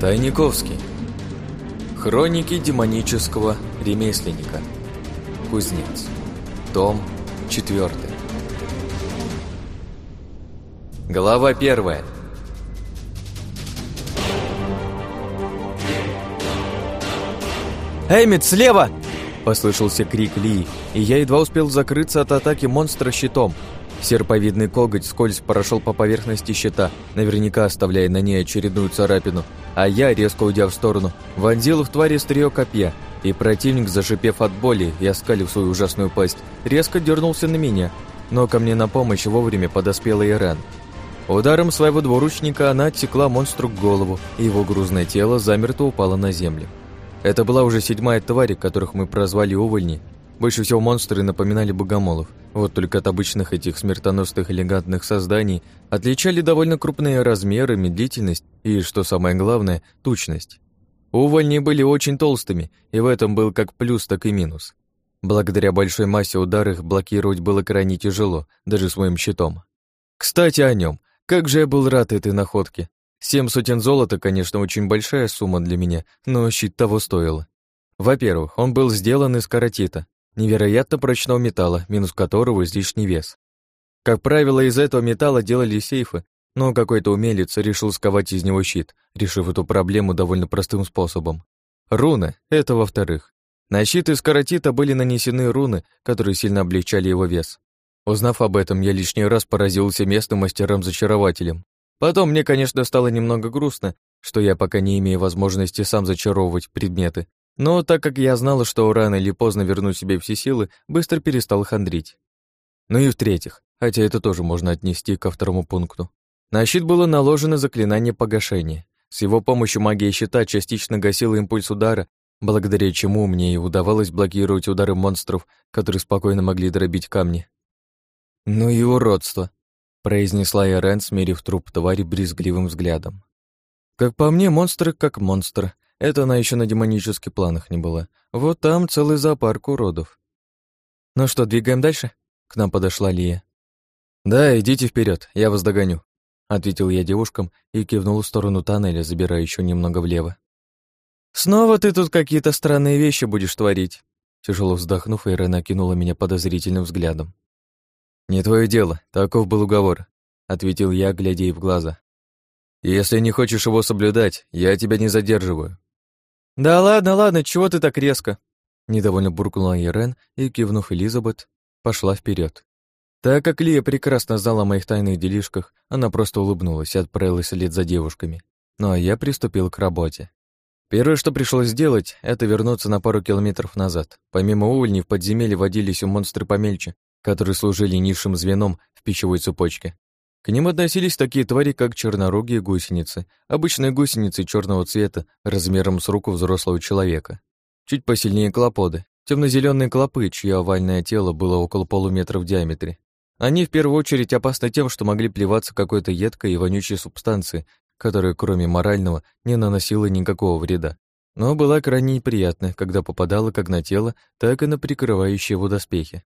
Тайниковский. Хроники демонического ремесленника. Кузнец. Том 4. Глава 1. «Эмит, слева!» – послышался крик Ли, и я едва успел закрыться от атаки монстра щитом. Серповидный коготь скользь прошел по поверхности щита, наверняка оставляя на ней очередную царапину, а я, резко уйдя в сторону, вонзил в твари стрие копья, и противник, зашипев от боли и оскалив свою ужасную пасть, резко дернулся на меня, но ко мне на помощь вовремя подоспела Иран. Ударом своего двуручника она отсекла монстру голову, и его грузное тело замертво упало на землю. Это была уже седьмая тварь, которых мы прозвали увольни. Больше всего монстры напоминали богомолов. Вот только от обычных этих смертоносных элегантных созданий отличали довольно крупные размеры, медлительность и, что самое главное, тучность. Увольни были очень толстыми, и в этом был как плюс, так и минус. Благодаря большой массе удар их блокировать было крайне тяжело, даже с моим щитом. Кстати, о нем. Как же я был рад этой находке. Семь сотен золота, конечно, очень большая сумма для меня, но щит того стоил. Во-первых, он был сделан из каротита, невероятно прочного металла, минус которого излишний вес. Как правило, из этого металла делали сейфы, но какой-то умелец решил сковать из него щит, решив эту проблему довольно простым способом. Руны — это во-вторых. На щит из каротита были нанесены руны, которые сильно облегчали его вес. Узнав об этом, я лишний раз поразился местным мастерам-зачарователям. Потом мне, конечно, стало немного грустно, что я пока не имею возможности сам зачаровывать предметы. Но так как я знала, что рано или поздно верну себе все силы, быстро перестал хандрить. Ну и в-третьих, хотя это тоже можно отнести ко второму пункту. На щит было наложено заклинание погашения. С его помощью магия щита частично гасила импульс удара, благодаря чему мне и удавалось блокировать удары монстров, которые спокойно могли дробить камни. Ну и уродство произнесла Ирен, смерив труп твари брезгливым взглядом. Как по мне, монстр как монстр. Это она еще на демонических планах не была. Вот там целый зоопарк уродов. Ну что, двигаем дальше? К нам подошла Лия. Да, идите вперед, я вас догоню, ответил я девушкам и кивнул в сторону тоннеля, забирая еще немного влево. Снова ты тут какие-то странные вещи будешь творить. Тяжело вздохнув, Ирена окинула меня подозрительным взглядом. «Не твое дело, таков был уговор», — ответил я, глядя ей в глаза. «Если не хочешь его соблюдать, я тебя не задерживаю». «Да ладно, ладно, чего ты так резко?» Недовольно буркнула Ирен и, кивнув Элизабет, пошла вперед. Так как Лия прекрасно знала о моих тайных делишках, она просто улыбнулась и отправилась вслед за девушками. Ну а я приступил к работе. Первое, что пришлось сделать, это вернуться на пару километров назад. Помимо увольней в подземелье водились у монстры помельче, которые служили низшим звеном в пищевой цепочке. К ним относились такие твари, как чернорогие гусеницы, обычные гусеницы черного цвета, размером с руку взрослого человека. Чуть посильнее клоподы, темно-зеленые клопы, чье овальное тело было около полуметра в диаметре. Они в первую очередь опасны тем, что могли плеваться какой-то едкой и вонючей субстанцией, которая, кроме морального, не наносила никакого вреда. Но была крайне неприятна, когда попадала как на тело, так и на прикрывающие его доспехи.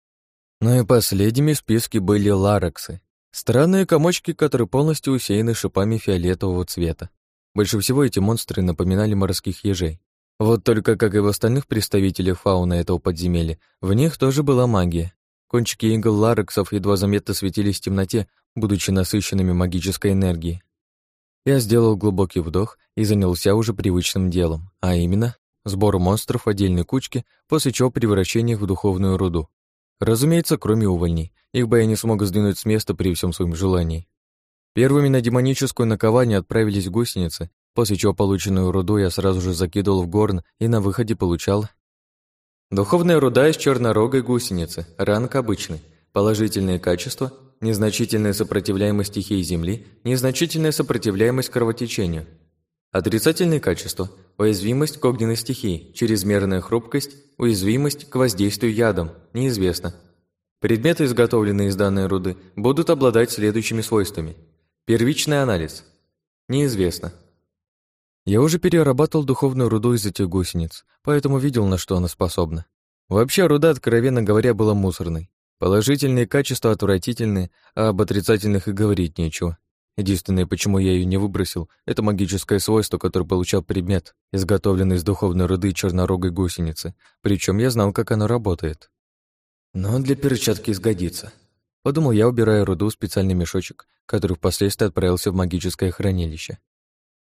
Ну и последними в списке были лараксы. Странные комочки, которые полностью усеяны шипами фиолетового цвета. Больше всего эти монстры напоминали морских ежей. Вот только, как и в остальных представителях фауны этого подземелья, в них тоже была магия. Кончики игл лараксов едва заметно светились в темноте, будучи насыщенными магической энергией. Я сделал глубокий вдох и занялся уже привычным делом, а именно сбор монстров в отдельной кучке, после чего превращение их в духовную руду. Разумеется, кроме увольней. Их бы я не смог сдвинуть с места при всем своем желании. Первыми на демоническую накование отправились гусеницы, после чего полученную руду я сразу же закидывал в горн и на выходе получал Духовная руда из чернорогой гусеницы, ранг обычный. Положительные качества – незначительная сопротивляемость стихии Земли, незначительная сопротивляемость кровотечению. Отрицательные качества – уязвимость к огненной стихии, чрезмерная хрупкость, уязвимость к воздействию ядом, неизвестно. Предметы, изготовленные из данной руды, будут обладать следующими свойствами. Первичный анализ. Неизвестно. Я уже перерабатывал духовную руду из этих гусениц, поэтому видел, на что она способна. Вообще, руда, откровенно говоря, была мусорной. Положительные качества отвратительные, а об отрицательных и говорить нечего. Единственное, почему я ее не выбросил, это магическое свойство, которое получал предмет, изготовленный из духовной руды чернорогой гусеницы, причем я знал, как оно работает. Но для перчатки сгодится. Подумал я, убирая руду в специальный мешочек, который впоследствии отправился в магическое хранилище.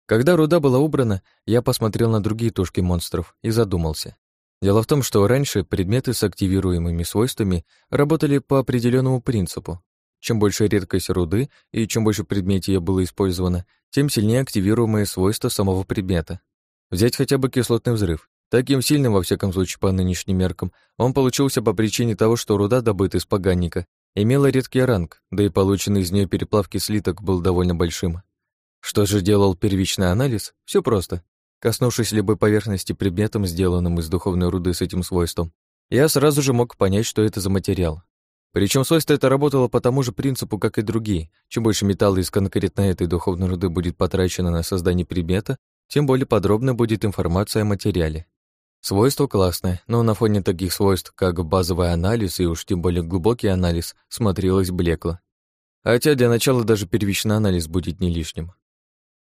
Когда руда была убрана, я посмотрел на другие тушки монстров и задумался. Дело в том, что раньше предметы с активируемыми свойствами работали по определенному принципу. Чем больше редкость руды и чем больше предметов было использовано, тем сильнее активируемые свойства самого предмета. Взять хотя бы кислотный взрыв. Таким сильным, во всяком случае, по нынешним меркам, он получился по причине того, что руда, добытая из поганника, имела редкий ранг, да и полученный из нее переплавки слиток был довольно большим. Что же делал первичный анализ? Все просто. Коснувшись любой поверхности предметом, сделанным из духовной руды с этим свойством, я сразу же мог понять, что это за материал. Причем свойство это работало по тому же принципу, как и другие. Чем больше металла из конкретно этой духовной руды будет потрачено на создание предмета, тем более подробно будет информация о материале. Свойство классное, но на фоне таких свойств, как базовый анализ и уж тем более глубокий анализ, смотрелось блекло. Хотя для начала даже первичный анализ будет не лишним.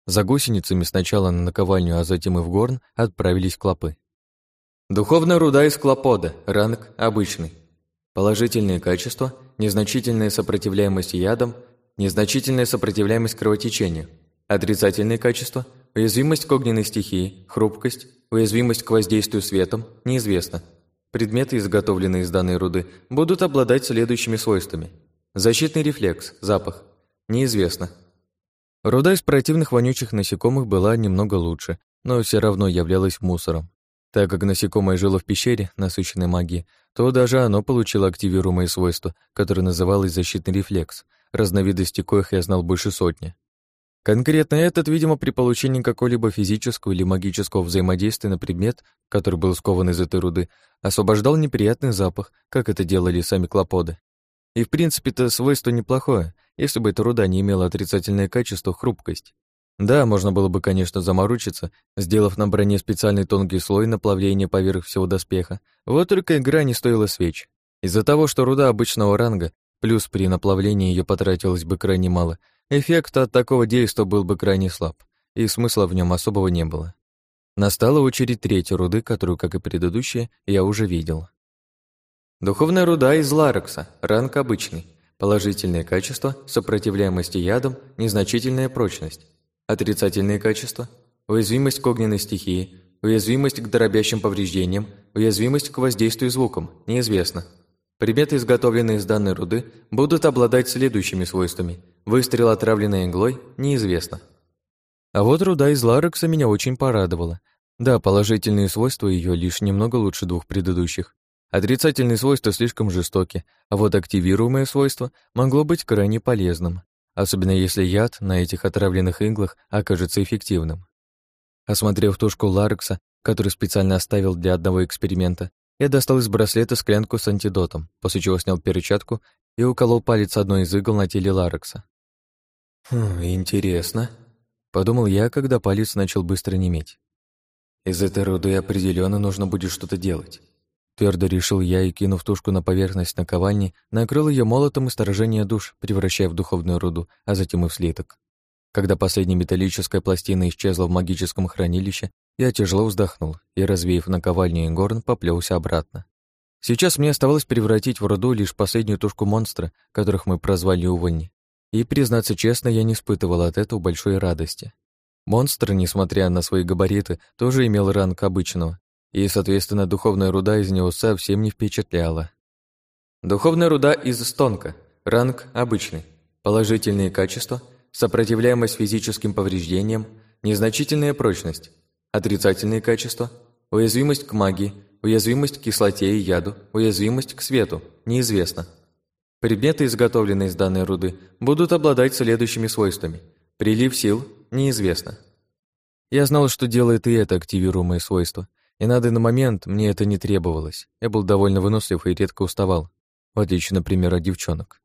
За гусеницами сначала на наковальню, а затем и в горн отправились клопы. Духовная руда из клопода, ранг обычный. Положительные качества – незначительная сопротивляемость ядам, незначительная сопротивляемость кровотечению. Отрицательные качества – уязвимость к огненной стихии, хрупкость, Уязвимость к воздействию светом неизвестна. Предметы, изготовленные из данной руды, будут обладать следующими свойствами. Защитный рефлекс, запах. Неизвестно. Руда из противных вонючих насекомых была немного лучше, но все равно являлась мусором. Так как насекомое жило в пещере, насыщенной магией, то даже оно получило активируемое свойство, которое называлось защитный рефлекс, разновидностей коих я знал больше сотни. Конкретно этот, видимо, при получении какого-либо физического или магического взаимодействия на предмет, который был скован из этой руды, освобождал неприятный запах, как это делали сами клоподы. И в принципе это свойство неплохое, если бы эта руда не имела отрицательное качество хрупкость. Да, можно было бы, конечно, заморочиться, сделав на броне специальный тонкий слой наплавления поверх всего доспеха. Вот только игра не стоила свеч. Из-за того, что руда обычного ранга, плюс при наплавлении ее потратилось бы крайне мало, Эффект от такого действа был бы крайне слаб, и смысла в нем особого не было. Настала очередь третьей руды, которую, как и предыдущие, я уже видел. Духовная руда из ларекса, ранг обычный. Положительные качества, сопротивляемость ядам, незначительная прочность. Отрицательные качества, уязвимость к огненной стихии, уязвимость к дробящим повреждениям, уязвимость к воздействию звуком, неизвестно. Предметы, изготовленные из данной руды, будут обладать следующими свойствами. Выстрел, отравленной иглой, неизвестно. А вот руда из ларекса меня очень порадовала. Да, положительные свойства ее лишь немного лучше двух предыдущих. Отрицательные свойства слишком жестоки, а вот активируемое свойство могло быть крайне полезным, особенно если яд на этих отравленных иглах окажется эффективным. Осмотрев тушку Ларекса, который специально оставил для одного эксперимента, я достал из браслета склянку с антидотом, после чего снял перчатку и уколол палец одной из игл на теле Ларекса. «Хм, интересно», — подумал я, когда палец начал быстро неметь. «Из этой руды определенно нужно будет что-то делать». Твердо решил я и, кинув тушку на поверхность наковальни, накрыл ее молотом и сторожения душ, превращая в духовную руду, а затем и в слиток. Когда последняя металлическая пластина исчезла в магическом хранилище, я тяжело вздохнул и, развеяв наковальню и горн, поплелся обратно. Сейчас мне оставалось превратить в руду лишь последнюю тушку монстра, которых мы прозвали Увольни. И, признаться честно, я не испытывал от этого большой радости. Монстр, несмотря на свои габариты, тоже имел ранг обычного, и, соответственно, духовная руда из него совсем не впечатляла. Духовная руда из стонка, ранг обычный, положительные качества, сопротивляемость физическим повреждениям, незначительная прочность, Отрицательные качества – уязвимость к магии, уязвимость к кислоте и яду, уязвимость к свету – неизвестно. Предметы, изготовленные из данной руды, будут обладать следующими свойствами. Прилив сил – неизвестно. Я знал, что делает и это активируемое свойство, и на данный момент мне это не требовалось. Я был довольно вынослив и редко уставал, в отличие, например, от девчонок.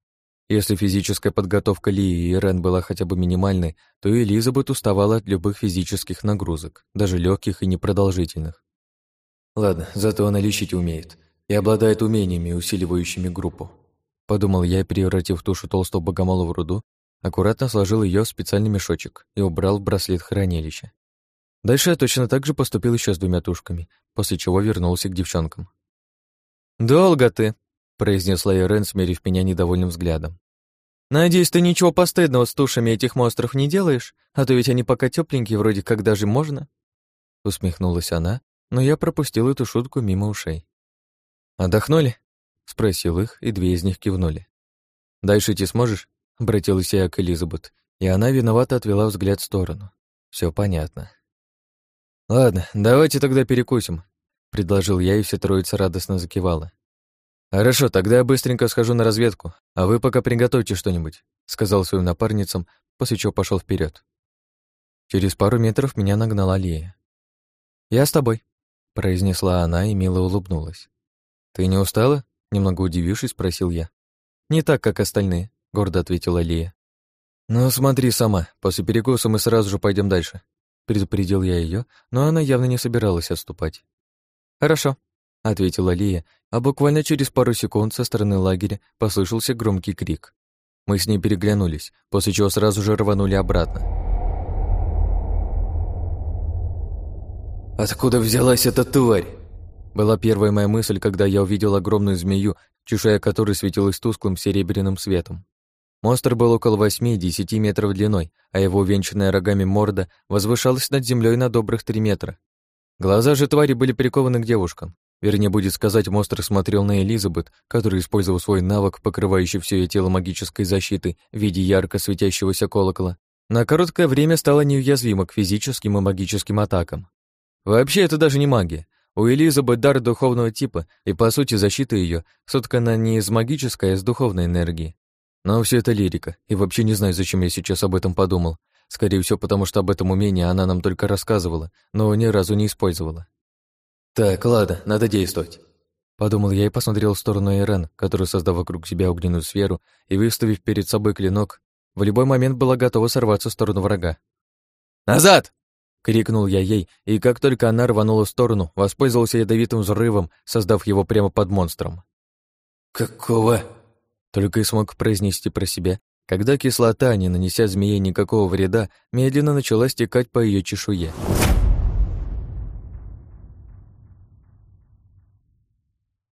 Если физическая подготовка Лии и Рен была хотя бы минимальной, то и Элизабет уставала от любых физических нагрузок, даже легких и непродолжительных. Ладно, зато она лечить умеет и обладает умениями, усиливающими группу. Подумал я, превратив тушу толстого богомола в руду, аккуратно сложил ее в специальный мешочек и убрал в браслет хранилища. Дальше я точно так же поступил еще с двумя тушками, после чего вернулся к девчонкам. «Долго ты», — произнесла Ирен, смерив меня недовольным взглядом. «Надеюсь, ты ничего постыдного с тушами этих монстров не делаешь, а то ведь они пока тепленькие, вроде как даже можно». Усмехнулась она, но я пропустил эту шутку мимо ушей. «Отдохнули?» — спросил их, и две из них кивнули. «Дальше идти сможешь?» — обратилась я к Элизабет, и она виновато отвела взгляд в сторону. Все понятно. «Ладно, давайте тогда перекусим», — предложил я, и вся троица радостно закивала. «Хорошо, тогда я быстренько схожу на разведку, а вы пока приготовьте что-нибудь», — сказал своим напарницам, после чего пошел вперед. Через пару метров меня нагнала Лия. «Я с тобой», — произнесла она и мило улыбнулась. «Ты не устала?» — немного удивившись, спросил я. «Не так, как остальные», — гордо ответила Лия. «Ну, смотри сама, после перекуса мы сразу же пойдем дальше», — предупредил я ее, но она явно не собиралась отступать. «Хорошо», — ответила Лия, а буквально через пару секунд со стороны лагеря послышался громкий крик. Мы с ней переглянулись, после чего сразу же рванули обратно. «Откуда взялась эта тварь?» Была первая моя мысль, когда я увидел огромную змею, чешуя которой светилась тусклым серебряным светом. Монстр был около 8-10 метров длиной, а его увенчанная рогами морда возвышалась над землей на добрых 3 метра. Глаза же твари были прикованы к девушкам. Вернее, будет сказать, монстр смотрел на Элизабет, который использовал свой навык, покрывающий все ее тело магической защитой в виде ярко светящегося колокола. На короткое время стало неуязвимо к физическим и магическим атакам. Вообще, это даже не магия. У Элизабет дар духовного типа, и, по сути, защита ее соткана не из магической, а из духовной энергии. Но все это лирика, и вообще не знаю, зачем я сейчас об этом подумал. Скорее всего, потому что об этом умении она нам только рассказывала, но ни разу не использовала. «Так, ладно, надо действовать». Подумал я и посмотрел в сторону Ирен, которая, создав вокруг себя огненную сферу и выставив перед собой клинок, в любой момент была готова сорваться в сторону врага. «Назад!» — крикнул я ей, и как только она рванула в сторону, воспользовался ядовитым взрывом, создав его прямо под монстром. «Какого?» Только и смог произнести про себя, когда кислота, не нанеся змее никакого вреда, медленно начала стекать по ее чешуе.